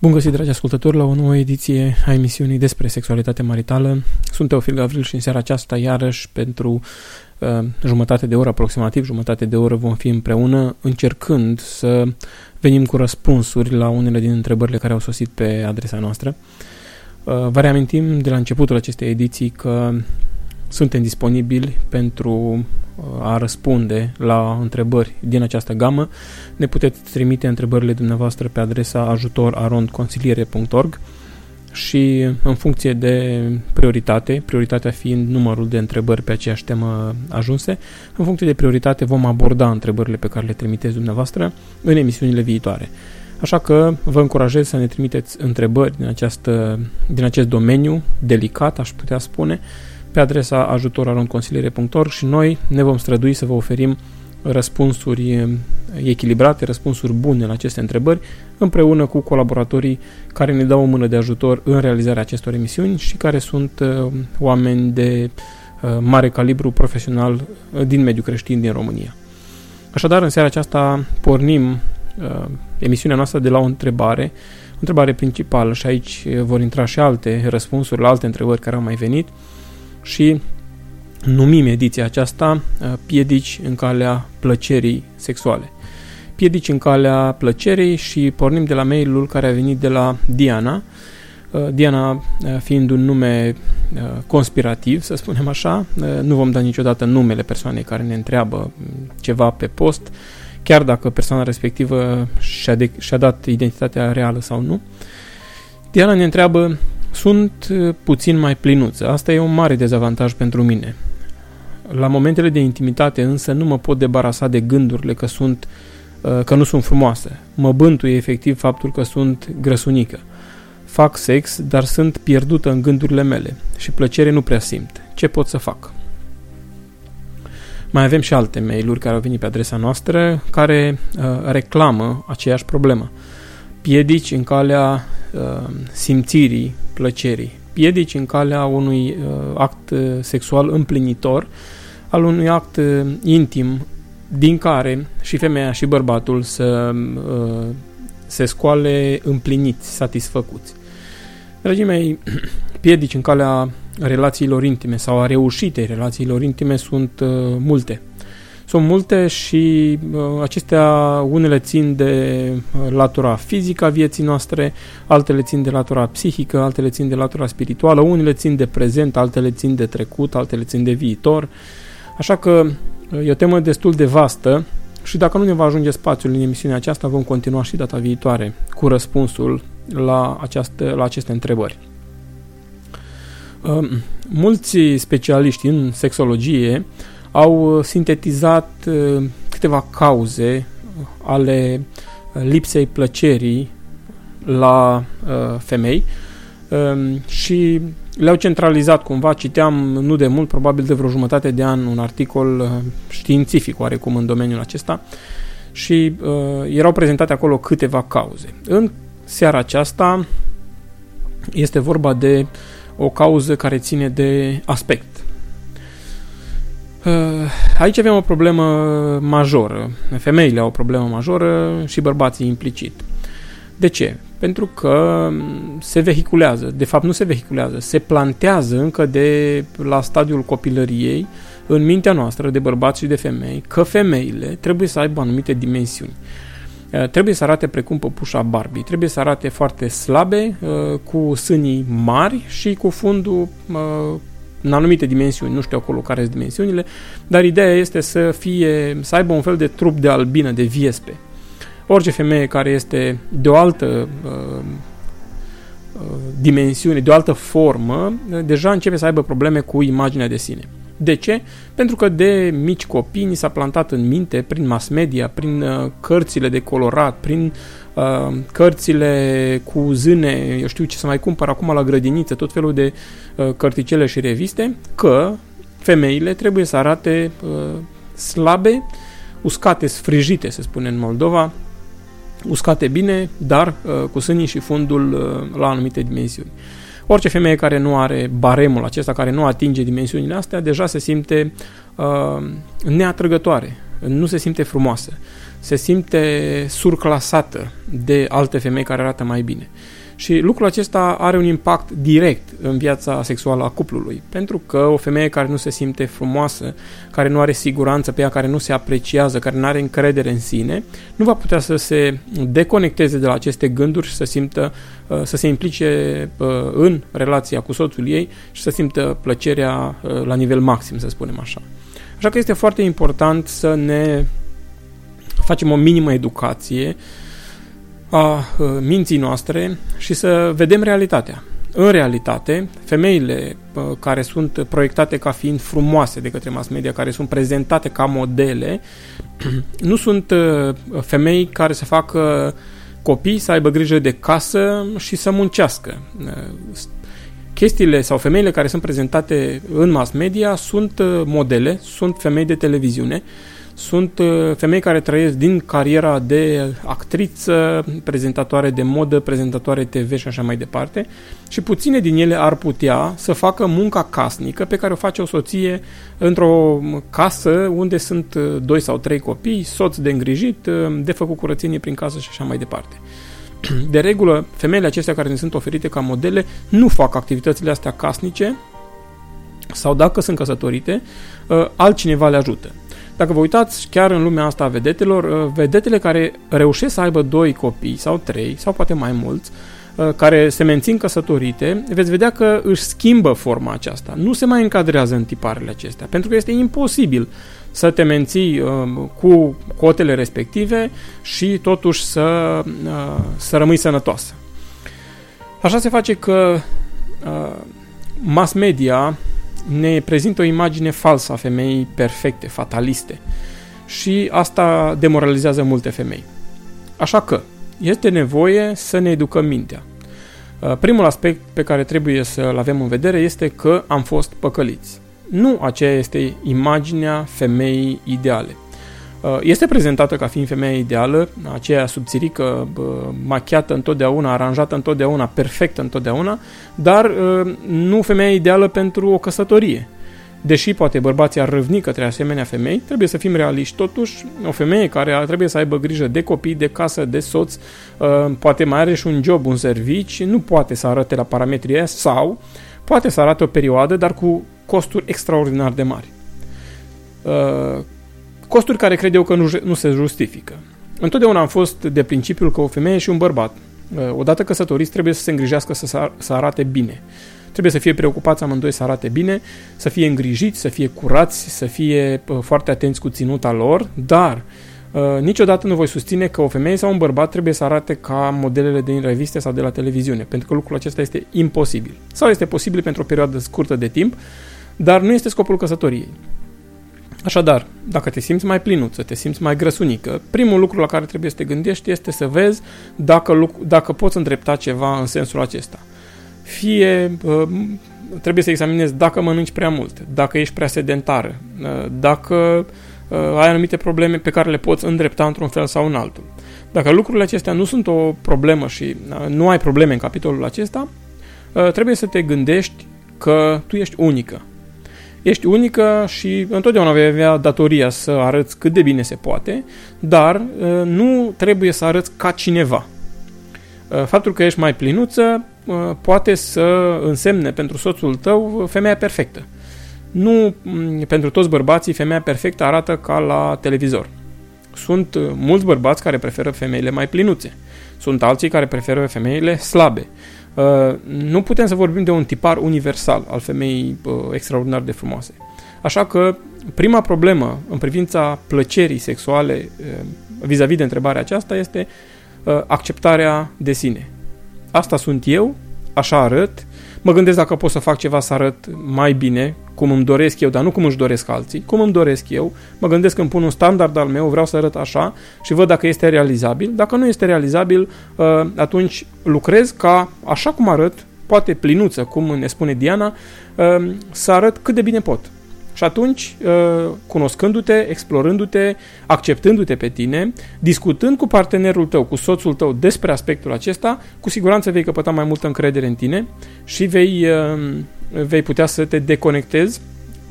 Bun găsit, dragi ascultători, la o nouă ediție a emisiunii despre sexualitate maritală. Sunt Teofil Gavril și în seara aceasta, iarăși, pentru uh, jumătate de oră, aproximativ jumătate de oră, vom fi împreună încercând să venim cu răspunsuri la unele din întrebările care au sosit pe adresa noastră. Uh, vă reamintim de la începutul acestei ediții că suntem disponibili pentru uh, a răspunde la întrebări din această gamă. Ne puteți trimite întrebările dumneavoastră pe adresa ajutorarondconsiliere.org și în funcție de prioritate, prioritatea fiind numărul de întrebări pe aceeași temă ajunse, în funcție de prioritate vom aborda întrebările pe care le trimiteți dumneavoastră în emisiunile viitoare. Așa că vă încurajez să ne trimiteți întrebări din, această, din acest domeniu delicat, aș putea spune, pe adresa ajutorarondconsiliere.org și noi ne vom strădui să vă oferim răspunsuri echilibrate, răspunsuri bune la aceste întrebări, împreună cu colaboratorii care ne dau o mână de ajutor în realizarea acestor emisiuni și care sunt uh, oameni de uh, mare calibru profesional uh, din mediul creștin din România. Așadar, în seara aceasta pornim emisiunea noastră de la o întrebare, o întrebare principală și aici vor intra și alte răspunsuri la alte întrebări care au mai venit, și numim ediția aceasta uh, piedici în calea plăcerii sexuale. Piedici în calea plăcerii și pornim de la mailul care a venit de la Diana, uh, Diana uh, fiind un nume conspirativ, să spunem așa, nu vom da niciodată numele persoanei care ne întreabă mm, ceva pe post, chiar dacă persoana respectivă și-a, de- și-a dat identitatea reală sau nu. Diana ne întreabă sunt uh, puțin mai plinuță. Asta e un mare dezavantaj pentru mine. La momentele de intimitate însă nu mă pot debarasa de gândurile că sunt uh, că nu sunt frumoase. Mă bântuie efectiv faptul că sunt grăsunică. Fac sex, dar sunt pierdută în gândurile mele și plăcere nu prea simt. Ce pot să fac? Mai avem și alte mail-uri care au venit pe adresa noastră care uh, reclamă aceeași problemă. Piedici în calea uh, simțirii plăcerii, piedici în calea unui uh, act uh, sexual împlinitor, al unui act uh, intim din care și femeia și bărbatul să uh, se scoale împliniți, satisfăcuți. Dragii mei, piedici în calea relațiilor intime sau a reușitei relațiilor intime sunt uh, multe. Sunt multe și uh, acestea unele țin de uh, latura fizică a vieții noastre, altele țin de latura psihică, altele țin de latura spirituală, unele țin de prezent, altele țin de trecut, altele țin de viitor. Așa că uh, e o temă destul de vastă și dacă nu ne va ajunge spațiul în emisiunea aceasta, vom continua și data viitoare cu răspunsul la, această, la aceste întrebări. Uh, mulți specialiști în sexologie au uh, sintetizat uh, câteva cauze ale uh, lipsei plăcerii la femei um, și le-au centralizat cumva, citeam nu de mult, probabil de vreo jumătate de an, un articol științific oarecum în domeniul acesta și uh, erau prezentate acolo câteva cauze. În seara aceasta este vorba de o cauză care ține de aspect. Uh, aici avem o problemă majoră. Femeile au o problemă majoră și bărbații implicit. De ce? Pentru că se vehiculează, de fapt nu se vehiculează, se plantează încă de la stadiul copilăriei în mintea noastră de bărbați și de femei că femeile trebuie să aibă anumite dimensiuni. Uh, trebuie să arate precum păpușa Barbie, trebuie să arate foarte slabe, uh, cu sânii mari și cu fundul în anumite dimensiuni, nu știu acolo care sunt dimensiunile, dar ideea este să fie, să aibă un fel de trup de albină, de viespe. Orice femeie care este de o altă uh, uh, dimensiune, de o altă formă, deja începe să aibă probleme cu imaginea de sine. De ce? Pentru că de mici copii ni s-a plantat în minte, prin mass media, prin uh, cărțile de colorat, prin uh, cărțile cu zâne, eu știu ce să mai cumpăr acum la grădiniță, tot felul de uh, cărticele și reviste, că femeile trebuie să arate uh, slabe, uscate, sfrijite, se spune în Moldova, uscate bine, dar uh, cu sânii și fundul uh, la anumite dimensiuni. Orice femeie care nu are baremul acesta, care nu atinge dimensiunile astea, deja se simte uh, neatrăgătoare nu se simte frumoasă, se simte surclasată de alte femei care arată mai bine. Și lucrul acesta are un impact direct în viața sexuală a cuplului, pentru că o femeie care nu se simte frumoasă, care nu are siguranță pe ea, care nu se apreciază, care nu are încredere în sine, nu va putea să se deconecteze de la aceste gânduri și să simtă, uh, să se implice uh, în relația cu soțul ei și să simtă plăcerea uh, la nivel maxim, să spunem așa. Așa că este foarte important să ne facem o minimă educație a minții noastre și să vedem realitatea. În realitate, femeile care sunt proiectate ca fiind frumoase de către mass media, care sunt prezentate ca modele, nu sunt femei care să facă copii, să aibă grijă de casă și să muncească. Chestiile sau femeile care sunt prezentate în mass media sunt modele, sunt femei de televiziune, sunt uh, femei care trăiesc din cariera de actriță, prezentatoare de modă, prezentatoare TV și așa mai departe și puține din ele ar putea să facă munca casnică pe care o face o soție într-o casă unde sunt uh, doi sau trei copii, soț de îngrijit, uh, de făcut curățenie prin casă și așa mai departe. De regulă, femeile acestea care ne sunt oferite ca modele nu fac activitățile astea casnice sau dacă sunt căsătorite, altcineva le ajută. Dacă vă uitați chiar în lumea asta a vedetelor, uh, vedetele care reușesc să aibă doi copii sau trei sau poate mai mulți, uh, care se mențin căsătorite, veți vedea că își schimbă forma aceasta. Nu se mai încadrează în tiparele acestea, pentru că este imposibil să te menții uh, cu cotele respective și totuși să, să rămâi sănătoasă. Așa se face că mass media ne prezintă o imagine falsă a femeii perfecte, fataliste. Și asta demoralizează multe femei. Așa că este nevoie să ne educăm mintea. Uh, primul aspect pe care trebuie să-l avem în vedere este că am fost păcăliți. Nu aceea este imaginea femeii ideale. Uh, este prezentată ca fiind femeia ideală, aceea subțirică, machiată întotdeauna, aranjată întotdeauna, perfectă întotdeauna, dar uh, nu femeia ideală pentru o căsătorie. Deși poate bărbații ar râvni către asemenea femei, trebuie să fim realiști. Totuși, o femeie care trebuie să aibă grijă de copii, de casă, de soț, uh, poate mai are și un job, un servici, nu poate să arate la parametrii aia sau poate să arate o perioadă, dar cu costuri extraordinar de mari Costuri care cred eu că nu, nu se justifică. Întotdeauna am fost de principiul că o femeie și un bărbat, uh, odată căsătoriți, trebuie să se îngrijească să, să arate bine. Trebuie să fie preocupați amândoi să arate bine, să fie îngrijiți, să fie curați, să fie uh, foarte atenți cu ținuta lor, dar uh, niciodată nu voi susține că o femeie sau un bărbat trebuie să arate ca modelele din reviste sau de la televiziune, pentru că lucrul acesta este imposibil. Sau este posibil pentru o perioadă scurtă de timp, dar nu este scopul căsătoriei. Așadar, dacă te simți mai plinuță, te simți mai grăsunică, primul lucru la care trebuie să te gândești este să vezi dacă, dacă poți îndrepta ceva în sensul acesta. Fie uh, trebuie să examinezi dacă mănânci prea mult, dacă ești prea sedentară, uh, dacă uh, ai anumite probleme pe care le poți îndrepta într-un fel sau în altul. Dacă lucrurile acestea nu sunt o problemă și nu ai probleme în capitolul acesta, trebuie să te gândești că tu ești unică ești unică și întotdeauna vei avea datoria să arăți cât de bine se poate, dar uh, nu trebuie să arăți ca cineva. Uh, faptul că ești mai plinuță uh, poate să însemne pentru soțul tău femeia perfectă. Nu mm, pentru toți bărbații femeia perfectă arată ca la televizor. Sunt mulți bărbați care preferă femeile mai plinuțe. Sunt alții care preferă femeile slabe. Uh, nu putem să vorbim de un tipar universal al femeii uh, extraordinar de frumoase. Așa că prima problemă în privința plăcerii sexuale uh, vis-a-vis de întrebarea aceasta este acceptarea de sine. Asta sunt eu, așa arăt, mă gândesc dacă pot să fac ceva să arăt mai bine, cum îmi doresc eu, dar nu cum își doresc alții, cum îmi doresc eu, mă gândesc că îmi pun un standard al meu, vreau să arăt așa și văd dacă este realizabil. Dacă nu este realizabil, uh, atunci lucrez ca, așa cum arăt, poate plinuță, cum ne spune Diana, uh, să arăt cât de bine pot. Și atunci, uh, cunoscându-te, explorându-te, acceptându-te pe tine, discutând cu partenerul tău, cu soțul tău despre aspectul acesta, cu siguranță vei căpăta mai multă încredere în tine și vei, uh, vei putea să te deconectezi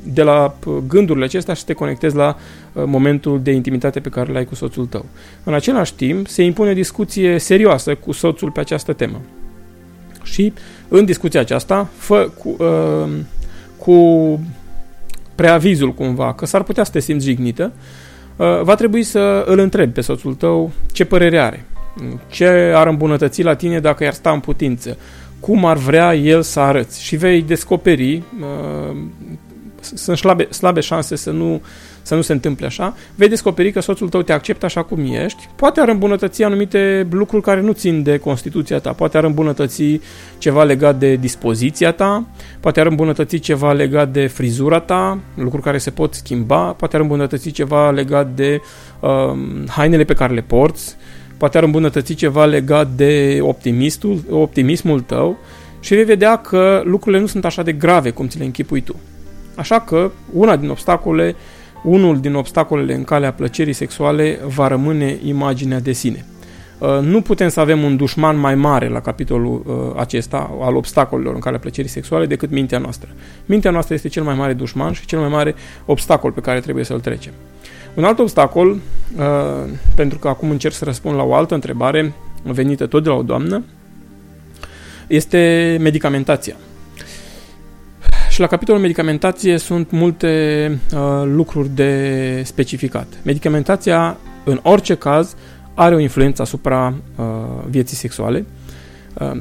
de la gândurile acestea și să te conectezi la momentul de intimitate pe care l-ai cu soțul tău. În același timp, se impune discuție serioasă cu soțul pe această temă. Și în discuția aceasta, fă cu, uh, cu preavizul cumva că s-ar putea să te simți jignită, uh, va trebui să îl întrebi pe soțul tău ce părere are, ce ar îmbunătăți la tine dacă i-ar sta în putință, cum ar vrea el să arăți? Și vei descoperi, uh, sunt slabe, slabe șanse să nu să nu se întâmple așa, vei descoperi că soțul tău te acceptă așa cum ești, poate ar îmbunătăți anumite lucruri care nu țin de Constituția ta, poate ar îmbunătăți ceva legat de dispoziția ta, poate ar îmbunătăți ceva legat de frizura ta, lucruri care se pot schimba, poate ar îmbunătăți ceva legat de uh, hainele pe care le porți, poate ar îmbunătăți ceva legat de optimistul, optimismul tău. Și vei vedea că lucrurile nu sunt așa de grave cum ți le închipui tu. Așa că una din obstacole unul din obstacolele în calea plăcerii sexuale va rămâne imaginea de sine. Uh, nu putem să avem un dușman mai mare la capitolul uh, acesta al obstacolelor în calea plăcerii sexuale decât mintea noastră. Mintea noastră este cel mai mare dușman și cel mai mare obstacol pe care trebuie să-l trecem. Un alt obstacol, uh, pentru că acum încerc să răspund la o altă întrebare venită tot de la o doamnă, este medicamentația. Și la capitolul medicamentație sunt multe uh, lucruri de specificat. Medicamentația, în orice caz, are o influență asupra uh, vieții sexuale, uh,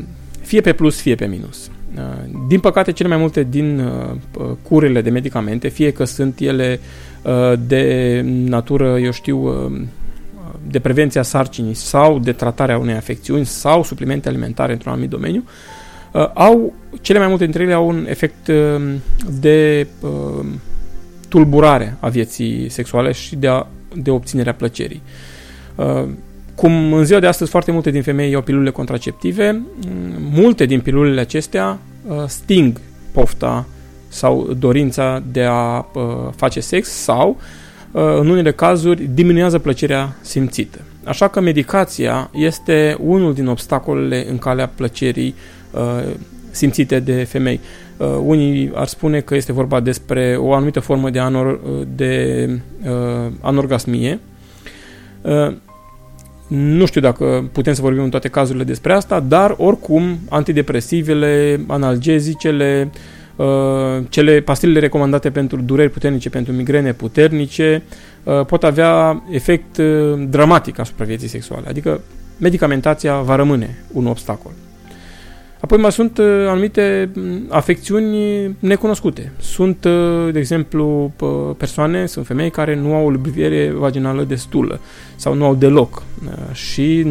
fie pe plus, fie pe minus. Uh, din păcate, cele mai multe din uh, curile de medicamente, fie că sunt ele uh, de natură, eu știu, uh, de prevenția sarcinii sau de tratarea unei afecțiuni sau suplimente alimentare într-un anumit domeniu, uh, uh, au, cele mai multe dintre ele au un efect uh, de uh, tulburare a vieții sexuale și de, a, de obținerea plăcerii. Uh, cum în ziua de astăzi foarte multe din femei iau pilulele contraceptive, mm, multe din pilulele acestea uh, sting pofta sau dorința de a uh, face sex sau, uh, în unele cazuri, diminuează plăcerea simțită. Așa că medicația este unul din obstacolele în calea plăcerii Uh, simțite de femei. Uh, unii ar spune că este vorba despre o anumită formă de, anor, de uh, anorgasmie. Uh, nu știu dacă putem să vorbim în toate cazurile despre asta, dar oricum antidepresivele, analgezicele, uh, cele pastilele recomandate pentru dureri puternice, pentru migrene puternice, uh, pot avea efect uh, dramatic asupra vieții sexuale. Adică medicamentația va rămâne un obstacol. Apoi mai sunt uh, anumite mm, afecțiuni necunoscute. Sunt, uh, de exemplu, persoane, sunt femei care nu au o lubrifiere vaginală destulă sau nu au deloc uh, și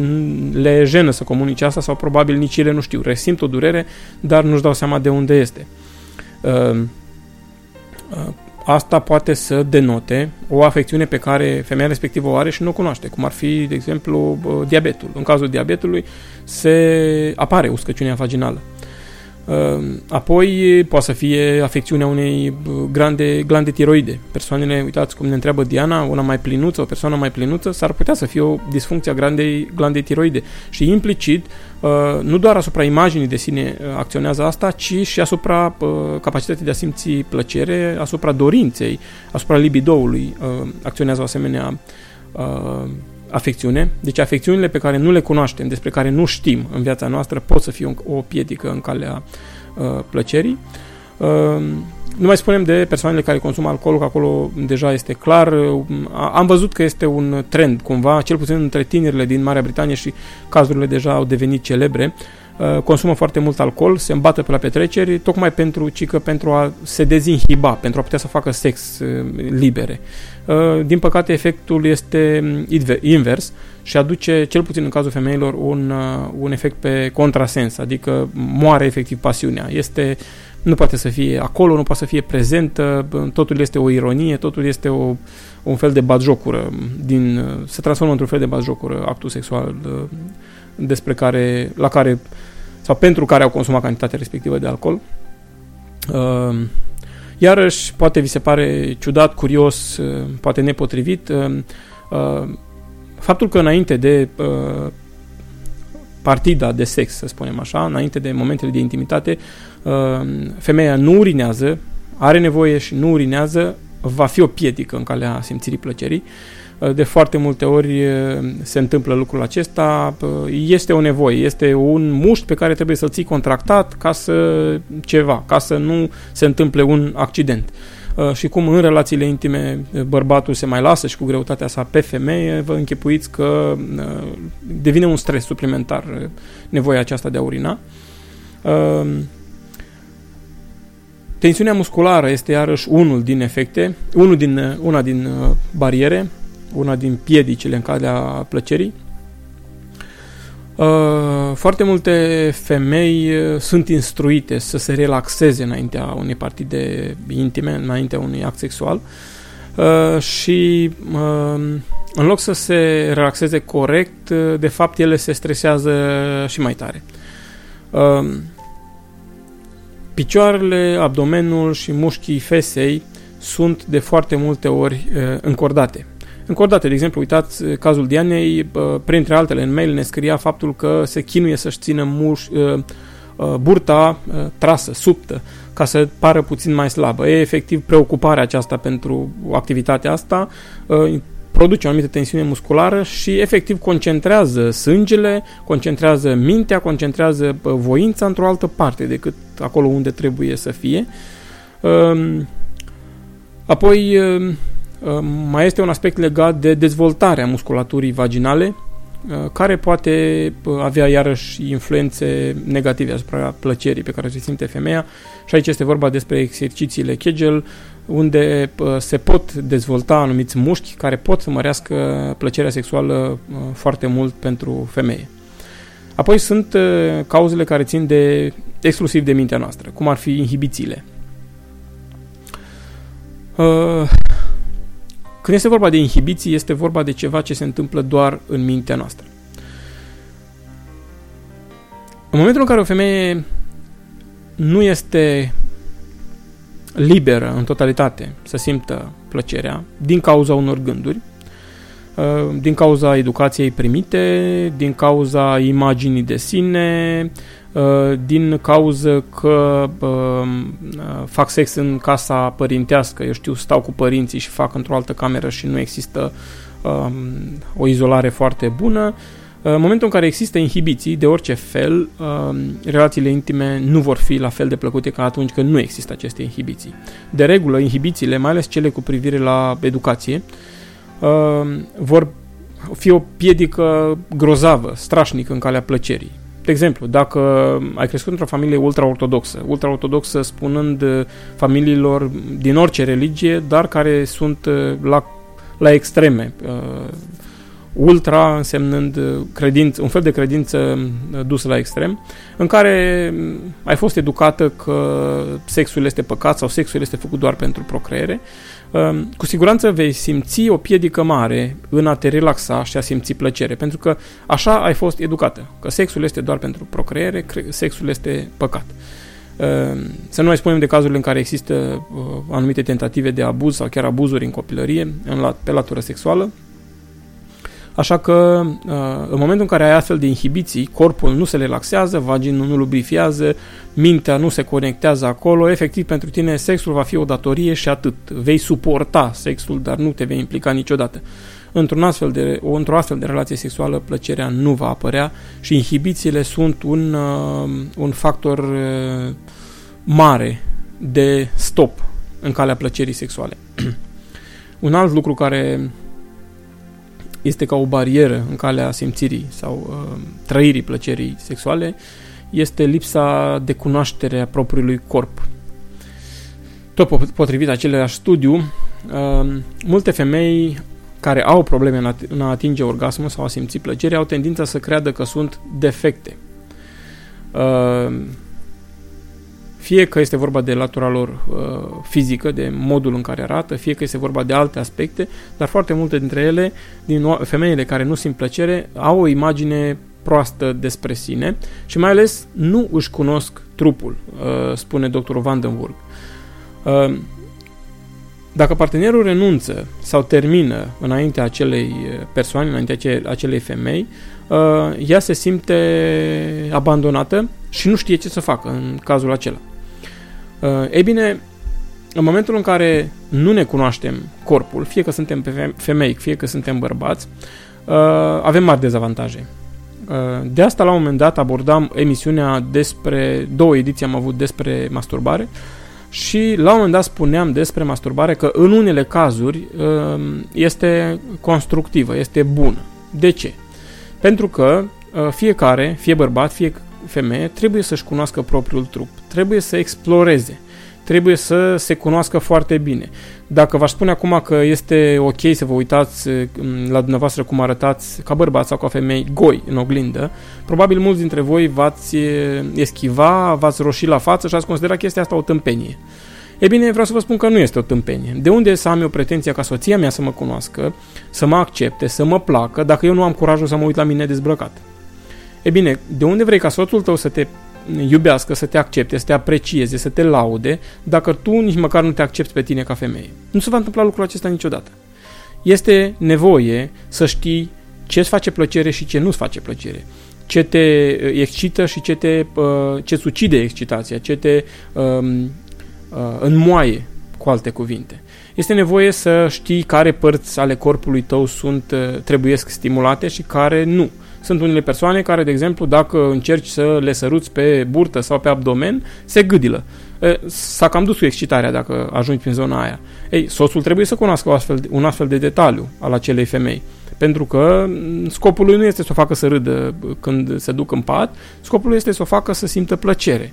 le jenă să comunice asta sau probabil nici ele nu știu. Resimt o durere, dar nu-și dau seama de unde este. Asta poate să denote o afecțiune pe care femeia respectivă o are și nu o cunoaște, cum ar fi, de exemplu, diabetul. În cazul diabetului se apare uscăciunea vaginală. Ehm, apoi poate să fie afecțiunea unei grande glande tiroide. Persoanele, uitați cum ne întreabă Diana, una mai plinuță, o persoană mai plinuță, s-ar putea să fie o disfuncție a grandei glande tiroide. Și implicit, nu doar asupra imaginii de sine acționează asta, ci și asupra capacității de a simți plăcere, asupra dorinței, asupra libidoului acționează o asemenea afecțiune. Deci afecțiunile pe care nu le cunoaștem, despre care nu știm în viața noastră, pot să fie o piedică în calea uh, plăcerii. Uh, nu mai spunem de persoanele care consumă alcool, că acolo deja este clar. Uh, am văzut că este un trend cumva, cel puțin între tinerile din Marea Britanie și cazurile deja au devenit celebre. Uh, consumă foarte mult alcool, se îmbată pe la petreceri, tocmai pentru, cică, pentru a se dezinhiba, pentru a putea să facă sex uh, libere. Uh, din păcate, efectul este invers și aduce, cel puțin în cazul femeilor, un, un efect pe contrasens, adică moare efectiv pasiunea. Este nu poate să fie acolo, nu poate să fie prezentă, totul este o ironie, totul este o, un fel de batjocură, din, se transformă într-un fel de batjocură actul sexual despre care, la care sau pentru care au consumat cantitatea respectivă de alcool. Uh, iarăși, poate vi se pare ciudat, curios, uh, poate nepotrivit, uh, faptul că înainte de partida de sex, să spunem așa, înainte de momentele de intimitate, femeia nu urinează, are nevoie și nu urinează, va fi o piedică în calea simțirii plăcerii. De foarte multe ori se întâmplă lucrul acesta, este o nevoie, este un mușchi pe care trebuie să-l ții contractat ca să ceva, ca să nu se întâmple un accident. Și cum în relațiile intime bărbatul se mai lasă și cu greutatea sa pe femeie, vă închipuiți că devine un stres suplimentar nevoia aceasta de a urina. Tensiunea musculară este iarăși unul din efecte, unul din, una din bariere una din piedicile în calea plăcerii. Uh, foarte multe femei uh, sunt instruite să se relaxeze înaintea unei partide intime, înaintea unui act sexual uh, și în loc să se relaxeze corect, de fapt ele se stresează și mai tare. Picioarele, abdomenul și mușchii fesei sunt de foarte multe ori încordate. Încă o dată, de exemplu, uitați uh, cazul Dianei, printre altele în mail ne scria faptul că se chinuie să-și țină muș, uh, uh, burta trasă, subtă, ca să pară puțin mai slabă. E efectiv preocuparea aceasta pentru activitatea asta, produce o anumită tensiune musculară și efectiv concentrează sângele, concentrează mintea, concentrează voința într-o altă parte decât acolo unde trebuie să fie. Um, apoi um, Uh, mai este un aspect legat de dezvoltarea musculaturii vaginale, uh, care poate uh, avea iarăși influențe negative asupra plăcerii pe care o simte femeia. Și aici este vorba despre exercițiile Kegel, unde se pot dezvolta anumiți mușchi care pot să mărească plăcerea sexuală foarte mult pentru femeie. Apoi sunt cauzele care țin de exclusiv de mintea noastră, cum ar fi inhibițiile. Când este vorba de inhibiții, este vorba de ceva ce se întâmplă doar în mintea noastră. În momentul în care o femeie nu este liberă în totalitate să simtă plăcerea din cauza unor gânduri, uh, din cauza educației primite, din cauza imaginii de sine, Uh, din cauză că um, uh, fac sex în casa părintească, eu știu, stau cu părinții și fac într-o altă cameră și nu există um, o izolare foarte bună. Uh, în momentul în care există inhibiții de orice fel, um, relațiile intime nu vor fi la fel de plăcute ca atunci când nu există aceste inhibiții. De regulă, inhibițiile, mai ales cele cu privire la educație, vor fi o piedică grozavă, strașnică în calea plăcerii. De exemplu, dacă ai crescut într-o familie ultra-ortodoxă, ultra-ortodoxă spunând uh, familiilor din orice religie, dar care sunt uh, la, la extreme, uh, ultra însemnând credință, un fel de credință dusă la extrem, în care mm, ai fost educată că sexul este păcat sau sexul este făcut doar pentru procreere, Ehm, cu siguranță vei simți o piedică mare în a te relaxa și a simți plăcere, pentru că așa ai fost educată, că sexul este doar pentru procreere, sexul este păcat. Ehm, să nu mai spunem de cazurile în care există uh, anumite tentative de abuz sau chiar abuzuri în copilărie, pe latură sexuală, Așa că, uh, în momentul în care ai astfel de inhibiții, corpul nu se relaxează, vaginul nu lubrifiază, mintea nu se conectează acolo, efectiv pentru tine sexul va fi o datorie și atât. Vei suporta sexul, dar nu te vei implica niciodată. Într-un astfel de, într-o astfel de relație sexuală, plăcerea nu va apărea și inhibițiile sunt un, uh, un factor uh, mare de stop în calea plăcerii sexuale. un alt lucru care este ca o barieră în calea simțirii sau uh, trăirii plăcerii sexuale, este lipsa de cunoaștere a propriului corp. Tot potrivit aceleași studiu, uh, multe femei care au probleme în a atinge orgasmul sau a simți plăcere au tendința să creadă că sunt defecte. Uh, fie că este vorba de latura lor uh, fizică, de modul în care arată, fie că este vorba de alte aspecte, dar foarte multe dintre ele, din femeile care nu simt plăcere, au o imagine proastă despre sine și mai ales nu își cunosc trupul, uh, spune doctorul Vandenburg. Uh, dacă partenerul renunță sau termină înaintea acelei persoane, înaintea acelei femei, uh, ea se simte abandonată și nu știe ce să facă în cazul acela. Uh, ei bine, în momentul în care nu ne cunoaștem corpul, fie că suntem femei, fie că suntem bărbați, uh, avem mari dezavantaje. Uh, de asta, la un moment dat, abordam emisiunea despre, două ediții am avut despre masturbare și la un moment dat spuneam despre masturbare că în unele cazuri uh, este constructivă, este bună. De ce? Pentru că fiecare, fie bărbat, fie femeie, trebuie să-și cunoască propriul trup, trebuie să exploreze trebuie să se cunoască foarte bine. Dacă v-aș spune acum că este ok să vă uitați mm, la dumneavoastră cum arătați ca bărbați sau ca femei goi în oglindă, probabil mulți dintre voi v-ați eschiva, v-ați roșit la față și ați considera chestia asta o tâmpenie. E bine, vreau să vă spun că nu este o tâmpenie. De unde să am eu pretenția ca soția mea să mă cunoască, să mă accepte, să mă placă, dacă eu nu am curajul să mă uit la mine dezbrăcat? E bine, de unde vrei ca soțul tău să te iubească, să te accepte, să te aprecieze, să te laude, dacă tu nici măcar nu te accepti pe tine ca femeie. Nu se va întâmpla lucrul acesta niciodată. Este nevoie să știi ce îți face plăcere și ce nu-ți face plăcere. Ce te uh, excită și ce te uh, ce ucide excitația, ce te um, uh, înmoaie, cu alte cuvinte. Este nevoie să știi care părți ale corpului tău sunt trebuiesc stimulate și care nu. Sunt unele persoane care, de exemplu, dacă încerci să le săruți pe burtă sau pe abdomen, se gâdilă. S-a cam dus cu excitarea dacă ajungi prin zona aia. Ei, soțul trebuie să cunoască astfel, un astfel de detaliu al acelei femei. Pentru că scopul lui nu este să o facă să râdă când se duc în pat, scopul lui este să o facă să simtă plăcere.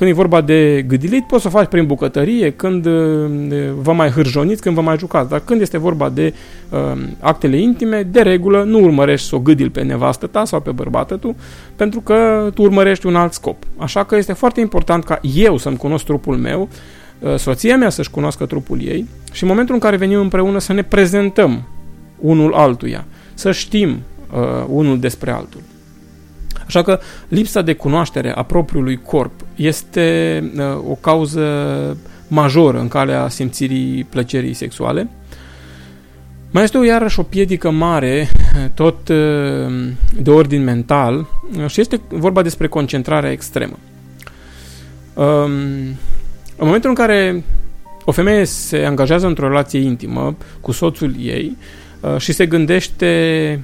Când e vorba de gâdilit, poți să o faci prin bucătărie, când vă mai hârjoniți, când vă mai jucați. Dar când este vorba de uh, actele intime, de regulă nu urmărești să o gâdil pe nevastă ta sau pe bărbată tu, pentru că tu urmărești un alt scop. Așa că este foarte important ca eu să-mi cunosc trupul meu, uh, soția mea să-și cunoască trupul ei și în momentul în care venim împreună să ne prezentăm unul altuia, să știm uh, unul despre altul. Așa că lipsa de cunoaștere a propriului corp este uh, o cauză majoră în calea simțirii plăcerii sexuale. Mai este o iarăși o piedică mare, tot uh, de ordin mental, și este vorba despre concentrarea extremă. Um, în momentul în care o femeie se angajează într-o relație intimă cu soțul ei uh, și se gândește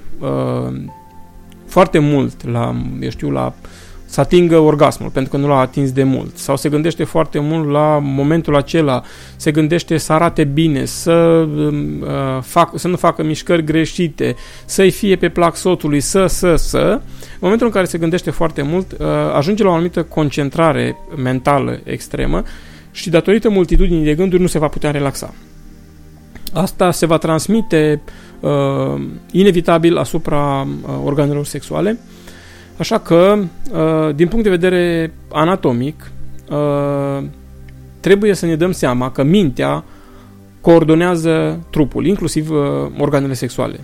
foarte mult la, eu știu, la să atingă orgasmul, pentru că nu l-a atins de mult. Sau se gândește foarte mult la momentul acela, se gândește să arate bine, să, um, uh, fac, să nu facă mișcări greșite, să-i fie pe plac soțului, să, să, să. În momentul în care se gândește foarte mult, uh, ajunge la o anumită concentrare mentală extremă și datorită multitudinii de gânduri nu se va putea relaxa. Asta se va transmite uh, inevitabil asupra uh, organelor sexuale, așa că, uh, din punct de vedere anatomic, uh, trebuie să ne dăm seama că mintea coordonează trupul, inclusiv uh, organele sexuale,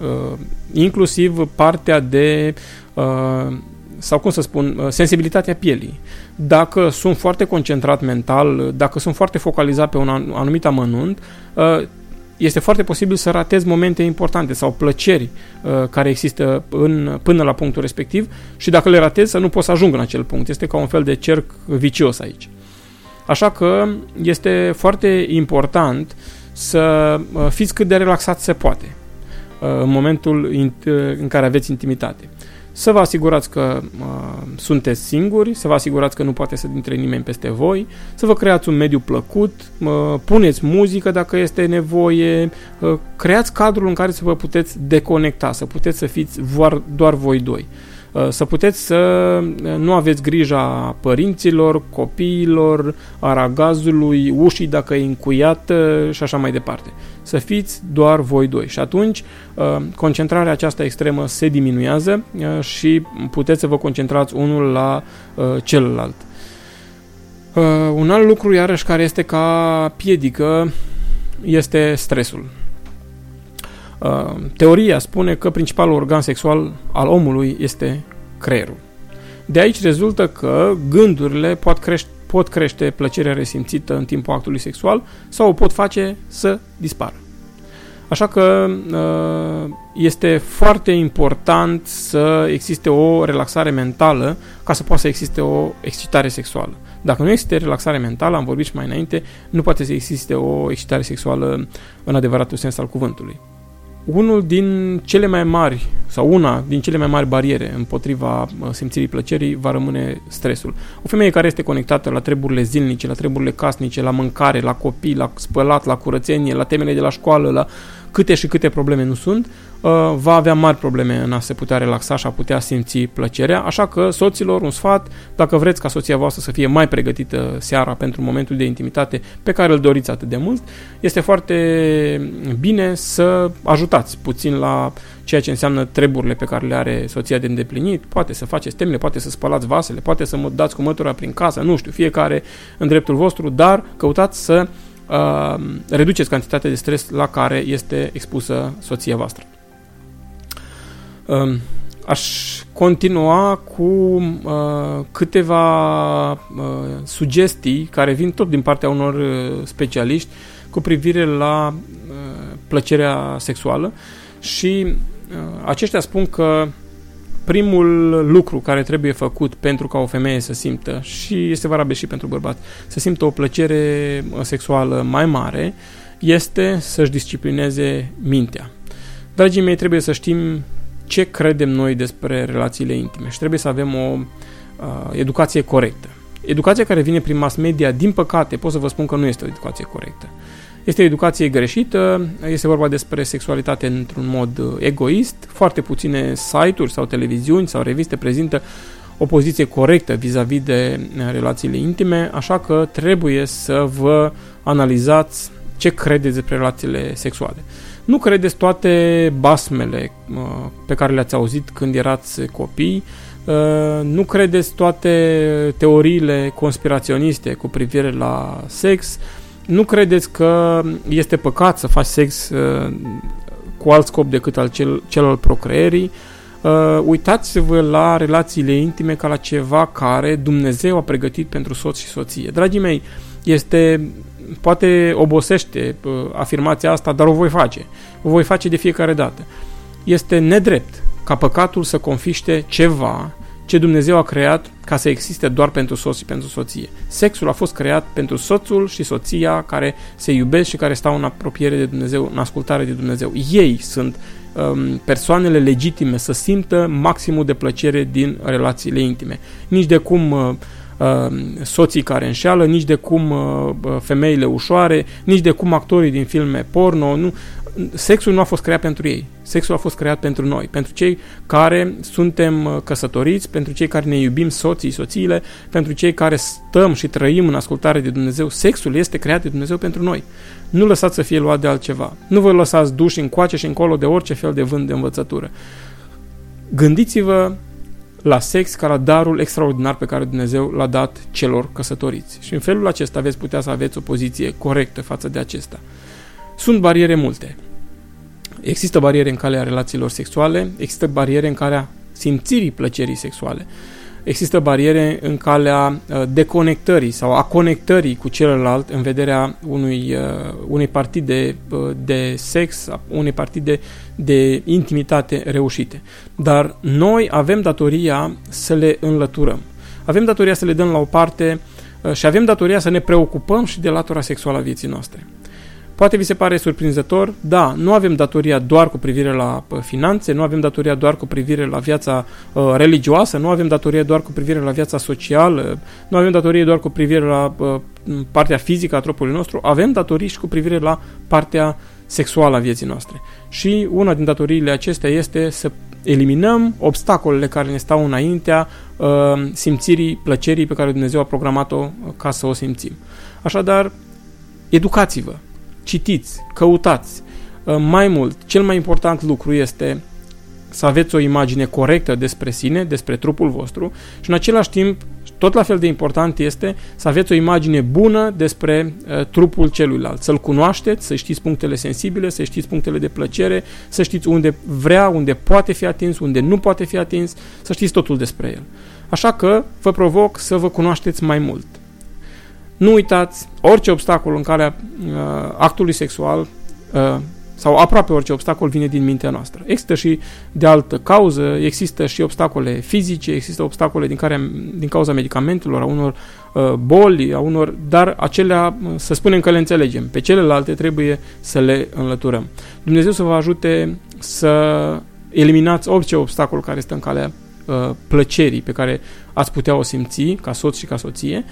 uh, inclusiv partea de uh, sau cum să spun, uh, sensibilitatea pielii. Dacă sunt foarte concentrat mental, dacă sunt foarte focalizat pe un anumit amănunt, uh, este foarte posibil să ratez momente importante sau plăceri uh, care există în, până la punctul respectiv și dacă le ratez să nu pot să ajung în acel punct. Este ca un fel de cerc vicios aici. Așa că este foarte important să fiți cât de relaxat se poate în momentul în care aveți intimitate să vă asigurați că uh, sunteți singuri, să vă asigurați că nu poate să intre nimeni peste voi, să vă creați un mediu plăcut, uh, puneți muzică dacă este nevoie, uh, creați cadrul în care să vă puteți deconecta, să puteți să fiți doar, doar voi doi. Uh, să puteți să uh, nu aveți grija părinților, copiilor, aragazului, ușii dacă e încuiată și așa mai departe. Să fiți doar voi doi și atunci uh, concentrarea aceasta extremă se diminuează și puteți să vă concentrați unul la celălalt. Un alt lucru, iarăși, care este ca piedică este stresul. Uh, teoria spune că principalul organ sexual al omului este creierul. De aici rezultă că gândurile pot crește, pot crește plăcerea resimțită în timpul actului sexual sau o pot face să dispară. Așa că uh, este foarte important să existe o relaxare mentală ca să poată să existe o excitare sexuală. Dacă nu există relaxare mentală, am vorbit și mai înainte, nu poate să existe o excitare sexuală în adevăratul sens al cuvântului unul din cele mai mari sau una din cele mai mari bariere împotriva simțirii plăcerii va rămâne stresul. O femeie care este conectată la treburile zilnice, la treburile casnice, la mâncare, la copii, la spălat, la curățenie, la temele de la școală, la câte și câte probleme nu sunt, uh, va avea mari probleme în a se putea relaxa și a putea simți plăcerea, așa că soților un sfat, dacă vreți ca soția voastră să fie mai pregătită seara pentru momentul de intimitate pe care îl doriți atât de mult, este foarte bine să ajutați puțin la ceea ce înseamnă treburile pe care le are soția de îndeplinit, poate să faceți temele, poate să spălați vasele, poate să mă dați cu mătura prin casă, nu știu, fiecare în dreptul vostru, dar căutați să uh, reduceți cantitatea de stres la care este expusă soția voastră. Uh, aș continua cu uh, câteva uh, sugestii care vin tot din partea unor uh, specialiști cu privire la uh, plăcerea sexuală și uh, aceștia spun că primul lucru care trebuie făcut pentru ca o femeie să simtă, și este valabil și pentru bărbați, să simtă o plăcere uh, sexuală mai mare, este să-și disciplineze mintea. Dragii mei, trebuie să știm ce credem noi despre relațiile intime și trebuie să avem o uh, educație corectă. Educația care vine prin mass media, din păcate, pot să vă spun că nu este o educație corectă. Este o educație greșită, este vorba despre sexualitate într-un mod uh, egoist, foarte puține site-uri sau televiziuni sau reviste prezintă o poziție corectă vis-a-vis -vis de uh, relațiile intime, așa că trebuie să vă analizați ce credeți despre relațiile sexuale. Nu credeți toate basmele uh, pe care le-ați auzit când erați copii, nu credeți toate teoriile conspiraționiste cu privire la sex, nu credeți că este păcat să faci sex uh, cu alt scop decât al cel, cel al procreerii? Uh, uitați-vă la relațiile intime ca la ceva care Dumnezeu a pregătit pentru soț și soție. Dragii mei, este poate obosește uh, afirmația asta, dar o voi face. O voi face de fiecare dată. Este nedrept ca păcatul să confiște ceva ce Dumnezeu a creat ca să existe doar pentru soț și pentru soție. Sexul a fost creat pentru soțul și soția care se iubesc și care stau în apropiere de Dumnezeu, în ascultare de Dumnezeu. Ei sunt um, persoanele legitime să simtă maximul de plăcere din relațiile intime. Nici de cum uh, uh, soții care înșeală, nici de cum uh, femeile ușoare, nici de cum actorii din filme porno, nu sexul nu a fost creat pentru ei. Sexul a fost creat pentru noi, pentru cei care suntem uh, căsătoriți, pentru cei care ne iubim soții, soțiile, pentru cei care stăm și trăim în ascultare de Dumnezeu. Sexul este creat de Dumnezeu pentru noi. Nu lăsați să fie luat de altceva. Nu vă lăsați duși încoace și încolo de orice fel de vânt de învățătură. Gândiți-vă la sex ca la darul extraordinar pe care Dumnezeu l-a dat celor căsătoriți. Și în felul acesta veți putea să aveți o poziție corectă față de acesta. Sunt bariere multe. Există bariere în calea relațiilor sexuale, există bariere în calea simțirii plăcerii sexuale, există bariere în calea uh, deconectării sau a conectării cu celălalt în vederea unui, uh, unei partide uh, de sex, unei partide de intimitate reușite. Dar noi avem datoria să le înlăturăm. Avem datoria să le dăm la o parte și avem datoria să ne preocupăm și de latura sexuală a vieții noastre. Poate vi se pare surprinzător, da, nu avem datoria doar cu privire la uh, finanțe, nu avem datoria doar cu privire la viața uh, religioasă, nu avem datoria doar cu privire la viața socială, nu avem datorie doar cu privire la uh, partea fizică a trupului nostru, avem datorii și cu privire la partea sexuală a vieții noastre. Și una din datoriile acestea este să eliminăm obstacolele care ne stau înaintea uh, simțirii plăcerii pe care Dumnezeu a programat-o uh, ca să o simțim. Așadar, educați-vă, citiți, căutați. Uh, mai mult, cel mai important lucru este să aveți o imagine corectă despre sine, despre trupul vostru și în același timp, tot la fel de important este să aveți o imagine bună despre uh, trupul celuilalt, să-l cunoașteți, să știți punctele sensibile, să știți punctele de plăcere, să știți unde vrea, unde poate fi atins, unde nu poate fi atins, să știți totul despre el. Așa că vă provoc să vă cunoașteți mai mult. Nu uitați, orice obstacol în calea uh, actului sexual uh, sau aproape orice obstacol vine din mintea noastră. Există și de altă cauză, există și obstacole fizice, există obstacole din, care, din cauza medicamentelor, a unor uh, boli, a unor, dar acelea, uh, să spunem că le înțelegem. Pe celelalte trebuie să le înlăturăm. Dumnezeu să vă ajute să eliminați orice obstacol care stă în calea uh, plăcerii pe care ați putea o simți ca soț și ca soție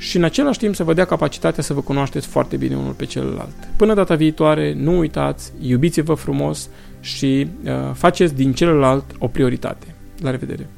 și în același timp să vă dea capacitatea să vă cunoașteți foarte bine unul pe celălalt. Până data viitoare, nu uitați, iubiți-vă frumos și uh, faceți din celălalt o prioritate. La revedere!